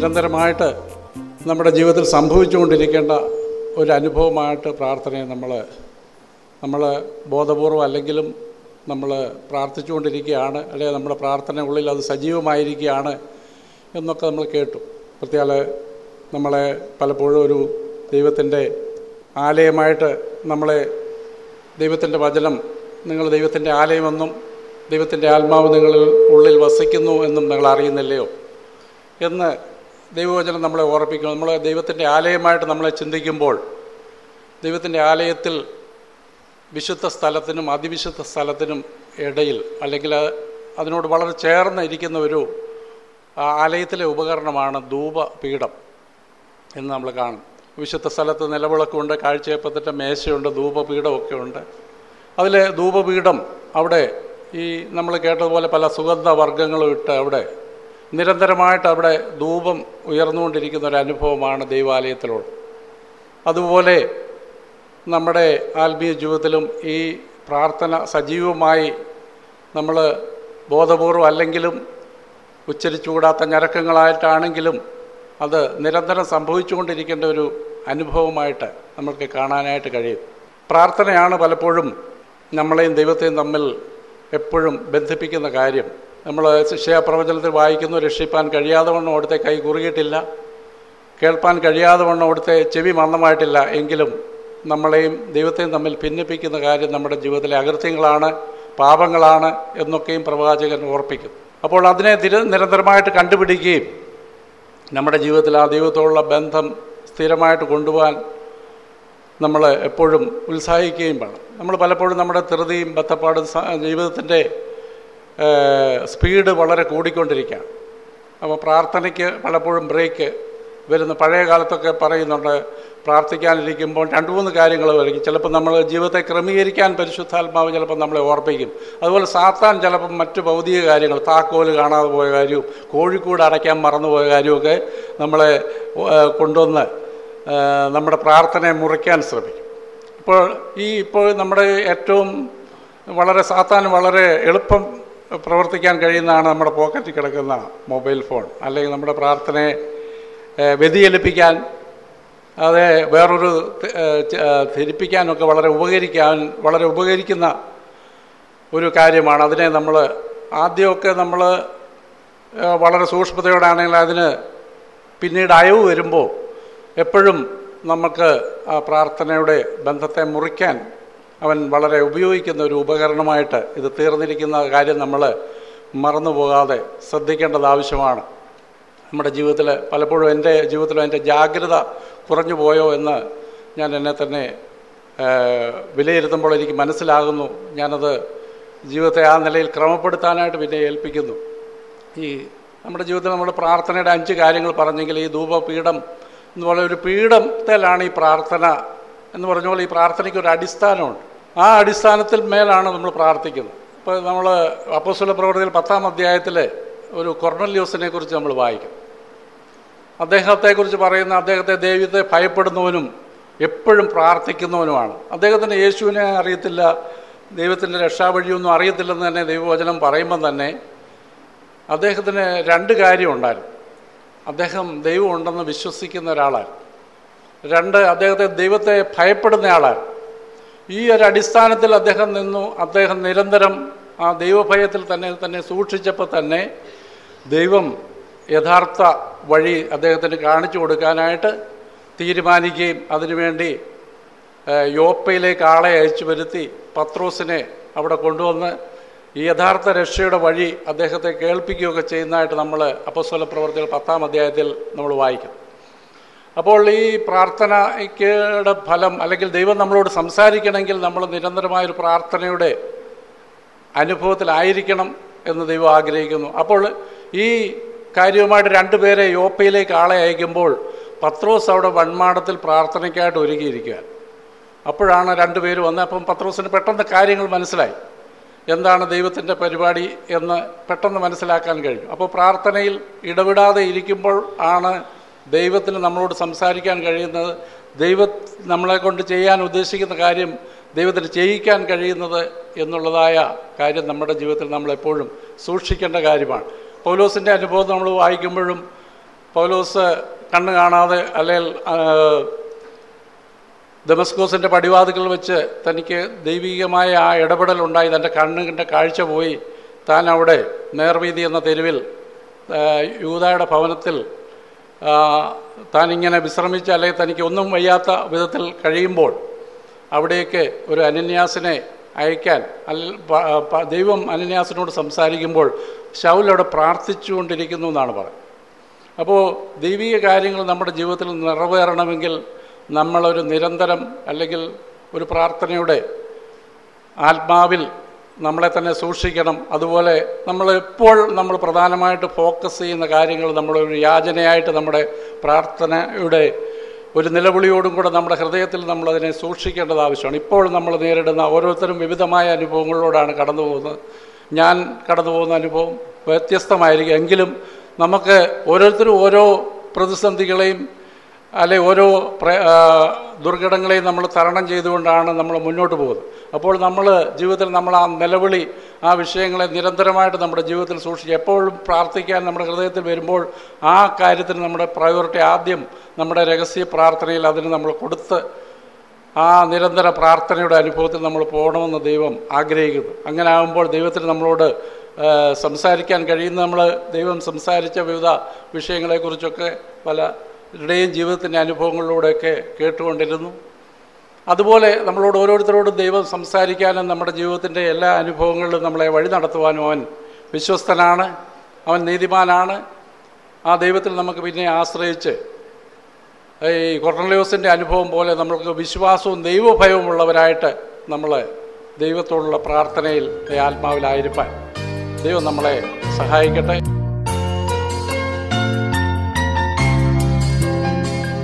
നിരന്തരമായിട്ട് നമ്മുടെ ജീവിതത്തിൽ സംഭവിച്ചുകൊണ്ടിരിക്കേണ്ട ഒരു അനുഭവമായിട്ട് പ്രാർത്ഥനയെ നമ്മൾ നമ്മൾ ബോധപൂർവം അല്ലെങ്കിലും നമ്മൾ പ്രാർത്ഥിച്ചുകൊണ്ടിരിക്കുകയാണ് അല്ലെങ്കിൽ നമ്മുടെ പ്രാർത്ഥന ഉള്ളിൽ അത് സജീവമായിരിക്കുകയാണ് എന്നൊക്കെ നമ്മൾ കേട്ടു. പ്രത്യേക നമ്മളെ പലപ്പോഴും ഒരു ദൈവത്തിന്റെ ആലയമായിട്ട് നമ്മളെ ദൈവത്തിന്റെ വചനം നിങ്ങൾ ദൈവത്തിന്റെ ആലയമെന്നും ദൈവത്തിന്റെ ആത്മാവ് നിങ്ങളിൽ ഉള്ളിൽ വസിക്കുന്നു എന്നും നിങ്ങൾ അറിയുന്നില്ലയോ എന്ന് ദൈവവചനം നമ്മളെ ഓർപ്പിക്കുന്നു. നമ്മൾ ദൈവത്തിന്റെ ആലയമായിട്ട് നമ്മളെ ചിന്തിക്കുമ്പോൾ ദൈവത്തിന്റെ ആലയത്തിൽ വിശുദ്ധ സ്ഥലത്തിനും അതിവിശുദ്ധ സ്ഥലത്തിനും ഇടയിൽ അല്ലെങ്കിൽ അതിനോട് വളരെ ചേർന്ന് ഇരിക്കുന്ന ഒരു ആലയത്തിലെ ഉപകരണമാണ് ധൂപപീഠം എന്ന് നമ്മൾ കാണും. വിശുദ്ധ സ്ഥലത്ത് നിലവിളക്കുണ്ട് കാഴ്ചയപ്പത്തിന്റെ മേശയുണ്ട് ധൂപപീഠമൊക്കെ ഉണ്ട് അതിലെ ധൂപപീഠം അവിടെ ഈ നമ്മൾ കേട്ടതുപോലെ പല സുഗന്ധ വർഗങ്ങളും ഇട്ട് അവിടെ നിരന്തരമായിട്ട് അവിടെ ധൂപം ഉയർന്നുകൊണ്ടിരിക്കുന്ന ഒരു അനുഭവമാണ് ദൈവാലയത്തിലുള്ളത് അതുപോലെ നമ്മുടെ ആത്മീയ ജീവിതത്തിലും ഈ പ്രാർത്ഥന സജീവമായി നമ്മൾ ബോധപൂർവം അല്ലെങ്കിലും ഉച്ചരിച്ചുകൂടാത്ത ഞരക്കങ്ങളായിട്ടാണെങ്കിലും അത് നിരന്തരം സംഭവിച്ചുകൊണ്ടിരിക്കേണ്ട ഒരു അനുഭവമായിട്ട് നമ്മൾക്ക് കാണാനായിട്ട് കഴിയും. പ്രാർത്ഥനയാണ് പലപ്പോഴും നമ്മളെയും ദൈവത്തെയും തമ്മിൽ എപ്പോഴും ബന്ധിപ്പിക്കുന്ന കാര്യം. നമ്മൾ ശിക്ഷാപ്രവചനത്തിൽ വായിക്കുന്നു രക്ഷിപ്പാൻ കഴിയാതെ വണ്ണം അവിടുത്തെ കൈ കുറുകിയിട്ടില്ല. കേൾപ്പാൻ കഴിയാതെ വണ്ണം അവിടുത്തെ ചെവി മണ്ണമായിട്ടില്ല എങ്കിലും നമ്മളെയും ദൈവത്തെയും തമ്മിൽ ഭിന്നിപ്പിക്കുന്ന കാര്യം നമ്മുടെ ജീവിതത്തിലെ അകൃത്യങ്ങളാണ് പാപങ്ങളാണ് എന്നൊക്കെയും പ്രവാചകൻ ഓർപ്പിക്കും അപ്പോൾ അതിനെ തിര നിരന്തരമായിട്ട് കണ്ടുപിടിക്കുകയും നമ്മുടെ ജീവിതത്തിൽ ആ ദൈവത്തോടുള്ള ബന്ധം സ്ഥിരമായിട്ട് കൊണ്ടുപോകാൻ നമ്മൾ എപ്പോഴും ഉത്സാഹിക്കുകയും വേണം. നമ്മൾ പലപ്പോഴും നമ്മുടെ ധൃതിയും ബത്തപ്പാടും ജീവിതത്തിന്റെ സ്പീഡ് വളരെ കൂടിക്കൊണ്ടിരിക്കുകയാണ്. അപ്പോൾ പ്രാർത്ഥനയ്ക്ക് പലപ്പോഴും ബ്രേക്ക് വരുന്ന പഴയ കാലത്തൊക്കെ പറയുന്നുണ്ട് പ്രാർത്ഥിക്കാനിരിക്കുമ്പോൾ രണ്ട് മൂന്ന് കാര്യങ്ങൾ വരും ചിലപ്പോൾ നമ്മൾ ജീവിതത്തെ ക്രമീകരിക്കാൻ പരിശുദ്ധാത്മാവ് ചിലപ്പോൾ നമ്മളെ ഓർപ്പിക്കും. അതുപോലെ സാത്താൻ ചിലപ്പം മറ്റു ഭൗതിക കാര്യങ്ങൾ താക്കോൽ കാണാതെ പോയ കാര്യവും കോഴിക്കൂട് അടയ്ക്കാൻ മറന്നുപോയ കാര്യമൊക്കെ നമ്മളെ കൊണ്ടുവന്ന് നമ്മുടെ പ്രാർത്ഥനയെ മുറിക്കാൻ ശ്രമിക്കും. ഇപ്പോൾ ഈ ഇപ്പോൾ നമ്മുടെ ഏറ്റവും വളരെ സാത്താൻ വളരെ എളുപ്പം പ്രവർത്തിക്കാൻ കഴിയുന്നതാണ് നമ്മുടെ പോക്കറ്റിൽ കിടക്കുന്ന മൊബൈൽ ഫോൺ. അല്ലെങ്കിൽ നമ്മുടെ പ്രാർത്ഥനയെ വ്യതിചലിപ്പിക്കാൻ അത് വേറൊരു ധരിപ്പിക്കാനൊക്കെ വളരെ ഉപകരിക്കാൻ വളരെ ഉപകരിക്കുന്ന ഒരു കാര്യമാണ്. അതിനെ നമ്മൾ ആദ്യമൊക്കെ നമ്മൾ വളരെ സൂക്ഷ്മതയോടാണെങ്കിൽ അതിന് പിന്നീട് അയവ് വരുമ്പോൾ എപ്പോഴും നമുക്ക് ആ പ്രാർത്ഥനയുടെ ബന്ധത്തെ മുറിക്കാൻ അവൻ വളരെ ഉപയോഗിക്കുന്ന ഒരു ഉപകരണമായിട്ട് ഇത് തീർന്നിരിക്കുന്ന കാര്യം നമ്മൾ മറന്നു പോകാതെ ശ്രദ്ധിക്കേണ്ടത് ആവശ്യമാണ്. നമ്മുടെ ജീവിതത്തിൽ പലപ്പോഴും എന്റെ ജീവിതത്തിലും എന്റെ ജാഗ്രത കുറഞ്ഞു പോയോ എന്ന് ഞാൻ എന്നെ തന്നെ വിലയിരുത്തുമ്പോൾ എനിക്ക് മനസ്സിലാകുന്നു. ഞാനത് ജീവിതത്തെ ആ നിലയിൽ ക്രമപ്പെടുത്താനായിട്ട് പിന്നെ ഏൽപ്പിക്കുന്നു. ഈ നമ്മുടെ ജീവിതത്തിൽ നമ്മുടെ പ്രാർത്ഥനയുടെ അഞ്ച് കാര്യങ്ങൾ പറഞ്ഞെങ്കിൽ ഈ ധൂപപീഠം എന്ന് പറയുന്ന ഒരു പീഠത്തിലാണ് ഈ പ്രാർത്ഥന എന്ന് പറഞ്ഞ ഈ പ്രാർത്ഥനയ്ക്ക് ഒരു അടിസ്ഥാനമുണ്ട്. ആ അടിസ്ഥാനത്തിൽ മേലാണ് നമ്മൾ പ്രാർത്ഥിക്കുന്നത്. ഇപ്പോൾ നമ്മൾ അപ്പോസ്വല പ്രവർത്തിയിൽ പത്താം അധ്യായത്തിലെ ഒരു കൊർണല്യോസിനെ കുറിച്ച് നമ്മൾ വായിക്കും. അദ്ദേഹത്തെക്കുറിച്ച് പറയുന്ന അദ്ദേഹത്തെ ദൈവത്തെ ഭയപ്പെടുന്നവനും എപ്പോഴും പ്രാർത്ഥിക്കുന്നവനുമാണ്. അദ്ദേഹത്തിന് യേശുവിനെ അറിയത്തില്ല ദൈവത്തിന്റെ രക്ഷാവഴിയൊന്നും അറിയത്തില്ലെന്ന് തന്നെ ദൈവവചനം പറയുമ്പം തന്നെ അദ്ദേഹത്തിന് രണ്ട് കാര്യമുണ്ടായിരുന്നു അദ്ദേഹം ദൈവമുണ്ടെന്ന് വിശ്വസിക്കുന്ന ഒരാളാണ് രണ്ട് അദ്ദേഹത്തെ ദൈവത്തെ ഭയപ്പെടുന്ന ആളാണ് ഈ ഒരു അടിസ്ഥാനത്തിൽ അദ്ദേഹം നിന്നു. അദ്ദേഹം നിരന്തരം ആ ദൈവഭയത്തിൽ തന്നെ തന്നെ സൂക്ഷിച്ചപ്പോൾ തന്നെ ദൈവം യഥാർത്ഥ വഴി അദ്ദേഹത്തിന് കാണിച്ചു കൊടുക്കാനായിട്ട് തീരുമാനിക്കുകയും അതിനുവേണ്ടി യോപ്പയിലേക്ക് ആളെ അയച്ചു വരുത്തി പത്രോസിനെ അവിടെ കൊണ്ടുവന്ന് ഈ യഥാർത്ഥ രക്ഷയുടെ വഴി അദ്ദേഹത്തെ കേൾപ്പിക്കുകയൊക്കെ ചെയ്യുന്നതായിട്ട് നമ്മൾ അപ്പസ്വല പ്രവർത്തികൾ പത്താം അധ്യായത്തിൽ നമ്മൾ വായിക്കും. അപ്പോൾ ഈ പ്രാർത്ഥനയ്ക്കുടെ ഫലം അല്ലെങ്കിൽ ദൈവം നമ്മളോട് സംസാരിക്കണമെങ്കിൽ നമ്മൾ നിരന്തരമായൊരു പ്രാർത്ഥനയുടെ അനുഭവത്തിലായിരിക്കണം എന്ന് ദൈവം ആഗ്രഹിക്കുന്നു. അപ്പോൾ ഈ കാര്യവുമായിട്ട് രണ്ടുപേരെ യോപ്പയിലേക്ക് ആളെ അയക്കുമ്പോൾ പത്രോസ് അവിടെ വൺമാടത്തിൽ പ്രാർത്ഥനയ്ക്കായിട്ട് ഒരുങ്ങിയിരിക്കുക. അപ്പോഴാണ് രണ്ടുപേരും വന്നത്. അപ്പം പത്രോസിന് പെട്ടെന്ന് കാര്യങ്ങൾ മനസ്സിലായി. എന്താണ് ദൈവത്തിന്റെ പരിപാടി എന്ന് പെട്ടെന്ന് മനസ്സിലാക്കാൻ കഴിഞ്ഞു. അപ്പോൾ പ്രാർത്ഥനയിൽ ഇടപെടാതെ ഇരിക്കുമ്പോൾ ആണ് ദൈവത്തിന് നമ്മളോട് സംസാരിക്കാൻ കഴിയുന്നത് ദൈവ നമ്മളെ കൊണ്ട് ചെയ്യാൻ ഉദ്ദേശിക്കുന്ന കാര്യം ദൈവത്തിന് ചെയ്യിക്കാൻ കഴിയുന്നത് എന്നുള്ളതായ കാര്യം നമ്മുടെ ജീവിതത്തിൽ നമ്മളെപ്പോഴും സൂക്ഷിക്കേണ്ട കാര്യമാണ്. പൗലോസിന്റെ അനുഭവം നമ്മൾ വായിക്കുമ്പോഴും പൗലോസ് കണ്ണ് കാണാതെ അല്ലെങ്കിൽ ദമസ്കോസിന്റെ പടിവാതുകൾ വെച്ച് തനിക്ക് ദൈവികമായ ആ ഇടപെടലുണ്ടായി തന്റെ കണ്ണിന്റെ കാഴ്ച പോയി. താൻ അവിടെ നേർവീതി എന്ന തെരുവിൽ യൂതായുടെ ഭവനത്തിൽ ഇങ്ങനെ വിശ്രമിച്ച് അല്ലെങ്കിൽ തനിക്ക് ഒന്നും വയ്യാത്ത വിധത്തിൽ കഴിയുമ്പോൾ അവിടേക്ക് ഒരു അനന്യാസിനെ അയക്കാൻ ദൈവം അനന്യാസിനോട് സംസാരിക്കുമ്പോൾ ശൗൽ അവിടെ പ്രാർത്ഥിച്ചുകൊണ്ടിരിക്കുന്നു എന്നാണ് പറയുന്നത്. അപ്പോൾ ദൈവിക കാര്യങ്ങൾ നമ്മുടെ ജീവിതത്തിൽ നിറവേറണമെങ്കിൽ നമ്മളൊരു നിരന്തരം അല്ലെങ്കിൽ ഒരു പ്രാർത്ഥനയുടെ ആത്മാവിൽ നമ്മളെ തന്നെ സൂക്ഷിക്കണം. അതുപോലെ നമ്മൾ ഇപ്പോൾ നമ്മൾ പ്രധാനമായിട്ട് ഫോക്കസ് ചെയ്യുന്ന കാര്യങ്ങൾ നമ്മുടെ ഒരു യാചനയായിട്ട് നമ്മുടെ പ്രാർത്ഥനയുടെ ഒരു നിലവിളിയോടും കൂടെ നമ്മുടെ ഹൃദയത്തിൽ നമ്മളതിനെ സൂക്ഷിക്കേണ്ടത് ആവശ്യമാണ്. ഇപ്പോൾ നമ്മൾ നേരിടുന്ന ഓരോരുത്തരും വിവിധമായ അനുഭവങ്ങളിലൂടെയാണ് കടന്നു പോകുന്നത്. ഞാൻ കടന്നു പോകുന്ന അനുഭവം വ്യത്യസ്തമായിരിക്കും. എങ്കിലും നമുക്ക് ഓരോരുത്തരും ഓരോ പ്രതിസന്ധികളെയും അല്ലെ ഓരോ ദുർഘടങ്ങളെയും നമ്മൾ തരണം ചെയ്തുകൊണ്ടാണ് നമ്മൾ മുന്നോട്ട് പോകുന്നത്. അപ്പോൾ നമ്മൾ ജീവിതത്തിൽ നമ്മൾ ആ നിലവിളി ആ വിഷയങ്ങളെ നിരന്തരമായിട്ട് നമ്മുടെ ജീവിതത്തിൽ സൂക്ഷിച്ച് എപ്പോഴും പ്രാർത്ഥിക്കാൻ നമ്മുടെ ഹൃദയത്തിൽ വരുമ്പോൾ ആ കാര്യത്തിന് നമ്മുടെ പ്രയോറിറ്റി ആദ്യം നമ്മുടെ രഹസ്യ പ്രാർത്ഥനയിൽ അതിന് നമ്മൾ കൊടുത്ത് ആ നിരന്തര പ്രാർത്ഥനയുടെ അനുഭവത്തിൽ നമ്മൾ പോകണമെന്ന് ദൈവം ആഗ്രഹിക്കുന്നു. അങ്ങനെ ആകുമ്പോൾ ദൈവത്തിന് നമ്മളോട് സംസാരിക്കാൻ കഴിയുന്ന നമ്മൾ ദൈവം സംസാരിച്ച വിവിധ വിഷയങ്ങളെക്കുറിച്ചൊക്കെ പലരുടെയും ജീവിതത്തിന്റെ അനുഭവങ്ങളിലൂടെയൊക്കെ കേട്ടുകൊണ്ടിരുന്നു. അതുപോലെ നമ്മളോട് ഓരോരുത്തരോടും ദൈവം സംസാരിക്കാനും നമ്മുടെ ജീവിതത്തിന്റെ എല്ലാ അനുഭവങ്ങളിലും നമ്മളെ വഴി നടത്തുവാനും അവൻ വിശ്വസ്തനാണ് അവൻ നീതിമാനാണ്. ആ ദൈവത്തിൽ നമുക്ക് പിന്നെ ആശ്രയിച്ച് ഈ കൊർണലിയോസിന്റെ അനുഭവം പോലെ നമ്മൾക്ക് വിശ്വാസവും ദൈവഭയവും ഉള്ളവരായിട്ട് നമ്മൾ ദൈവത്തോടുള്ള പ്രാർത്ഥനയിൽ ആത്മാവിലായിരിക്കാൻ ദൈവം നമ്മളെ സഹായിക്കട്ടെ.